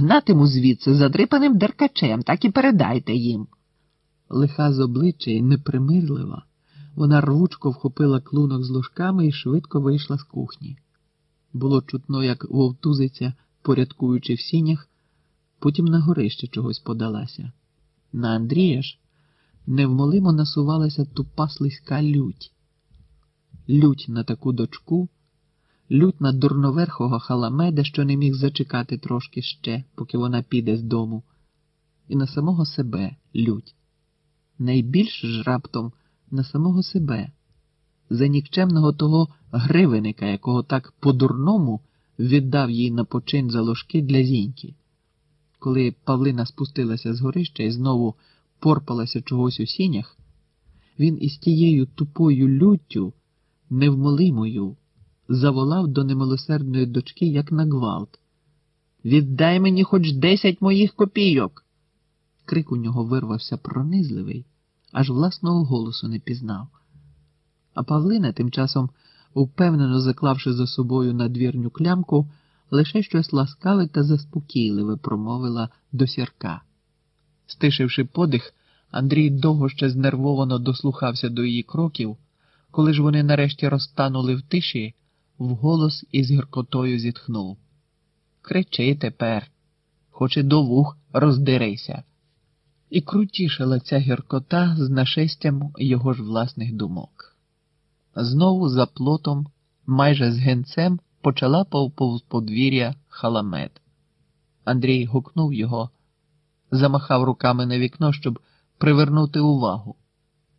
гнатиму звідси задрипаним деркачем, так і передайте їм. Лиха з обличчя і непримирлива, вона рвучко вхопила клунок з ложками і швидко вийшла з кухні. Було чутно, як вовтузиця, порядкуючи в сінях, потім на горище чогось подалася. На Андрія ж невмолимо насувалася тупа слизька лють. Лють на таку дочку, лють на дурноверхого халамеда, що не міг зачекати трошки ще, поки вона піде з дому, і на самого себе лють. Найбільш ж раптом на самого себе, за нікчемного того гривеника, якого так по-дурному віддав їй на почин за ложки для зіньки. Коли Павлина спустилася з горища і знову порпалася чогось у сінях, він із тією тупою люттю, невмолимою, заволав до немилосердної дочки, як на гвалт. Віддай мені хоч десять моїх копійок. Крик у нього вирвався пронизливий, аж власного голосу не пізнав. А Павлина, тим часом, впевнено заклавши за собою надвірню клямку, лише щось ласкаве та заспокійливе промовила до сірка. Стишивши подих, Андрій довго ще знервовано дослухався до її кроків, коли ж вони нарешті розтанули в тиші, вголос із гіркотою зітхнув. Кричи тепер, хоч і до вух роздирися. І крутішала ця гіркота з нашестям його ж власних думок. Знову за плотом, майже з генцем, почала повз подвір'я халамет. Андрій гукнув його, замахав руками на вікно, щоб привернути увагу.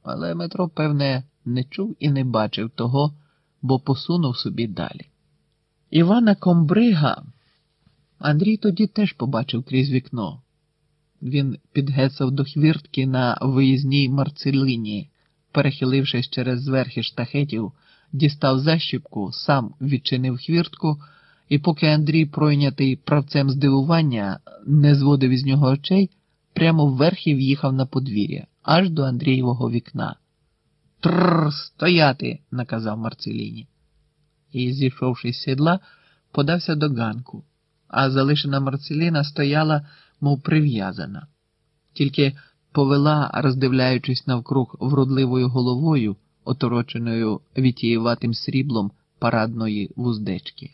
Але Метро, певне, не чув і не бачив того, бо посунув собі далі. Івана Комбрига Андрій тоді теж побачив крізь вікно. Він підгецав до хвіртки на виїзній марцелині, перехилившись через зверхи штахетів, дістав защіпку, сам відчинив хвіртку, і поки Андрій, пройнятий правцем здивування, не зводив із нього очей, прямо вверхи в'їхав на подвір'я, аж до Андрієвого вікна. Тррр, стояти, наказав Марцеліні. І, зійшовши з сідла, подався до ганку, а залишена Марцеліна стояла, мов прив'язана, тільки повела, роздивляючись навкруг вродливою головою, отороченою вітієватим сріблом парадної вуздечки.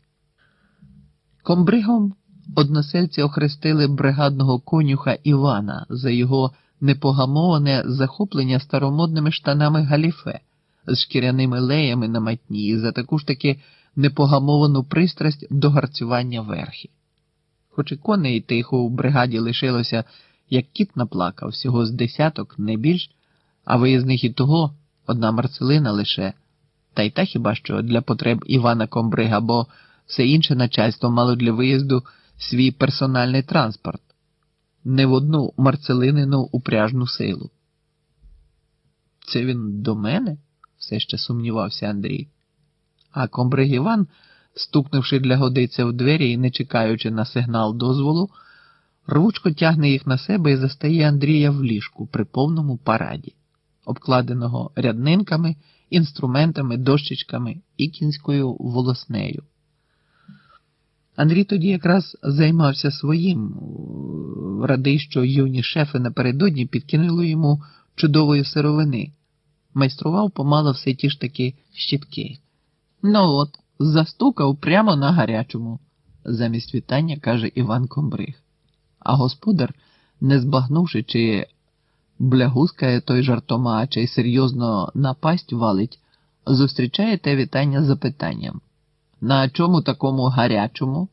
Комбригом односельці охрестили бригадного конюха Івана за його непогамоване захоплення старомодними штанами галіфе з шкіряними леями на матні і за таку ж таки непогамовану пристрасть до гарцювання верхи. Хоч і коней тихо у бригаді лишилося, як кіт наплакав, всього з десяток, не більш, а виїзних і того одна Марцелина лише, та й та хіба що для потреб Івана Комбрига, бо все інше начальство мало для виїзду свій персональний транспорт, не в одну Марцелинину упряжну силу. Це він до мене? все ще сумнівався Андрій. А комбриг Іван, стукнувши для годиця в двері і не чекаючи на сигнал дозволу, рвучко тягне їх на себе і застає Андрія в ліжку при повному параді, обкладеного ряднинками, інструментами, дощечками і кінською волоснею. Андрій тоді якраз займався своїм, радий, що юні шефи напередодні підкинули йому чудової сировини, майстрував помало все ті ж таки щітки. Ну от, застукав прямо на гарячому, замість вітання каже Іван Комбриг. А господар, не збагнувши, чи блягускає той жартома, чи серйозно напасть валить, зустрічає те вітання запитанням. На чому такому гарячому?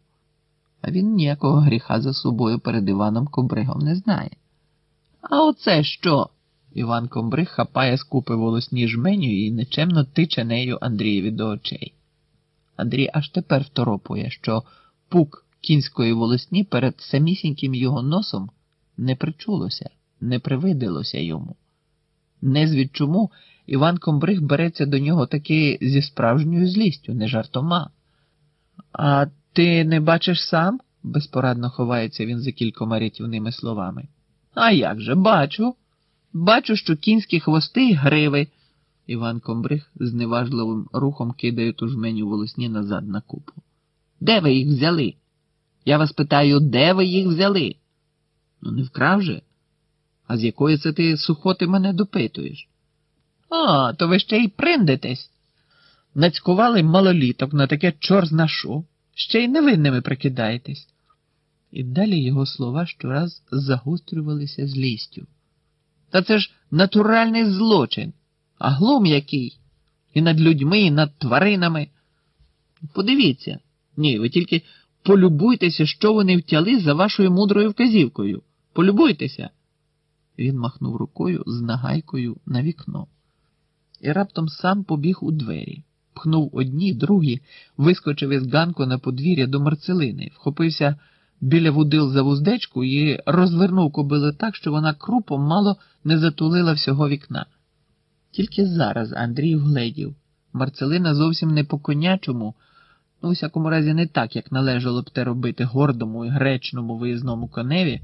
А він ніякого гріха за собою перед Іваном Комбригом не знає. А оце що? Іван Комбриг хапає з купи волосні жменю і нечемно тиче нею Андрієві до очей. Андрій аж тепер второпує, що пук кінської волосні перед самісіньким його носом не причулося, не привидилося йому. Не звідчому Іван Комбриг береться до нього таки зі справжньою злістю, не жартома. А ти не бачиш сам? безпорадно ховається він за кількома рятівними словами. А як же бачу? Бачу, що кінські хвости гриви. Іван Комбриг з неважливим рухом кидає ту жменю волосні назад на купу. Де ви їх взяли? Я вас питаю, де ви їх взяли? Ну, не вкрав же? А з якої це ти сухоти мене допитуєш? А, то ви ще й приндитесь. Нацькували малоліток на таке чор зна що, ще й невинними прикидаєтесь. І далі його слова щораз загострювалися злістю. Та це ж натуральний злочин, а глум який. І над людьми, і над тваринами. Подивіться. Ні, ви тільки полюбуйтеся, що вони втяли за вашою мудрою вказівкою. Полюбуйтеся. Він махнув рукою з нагайкою на вікно. І раптом сам побіг у двері, пхнув одні, другі, вискочив із ганку на подвір'я до Марцелини, вхопився біля вудил за вуздечку і розвернув кобилу так, що вона крупом мало не затулила всього вікна. Тільки зараз Андрій вгледів. Марцелина зовсім не по конячому, ну, у всякому разі, не так, як належало б те робити гордому і гречному виїзному коневі,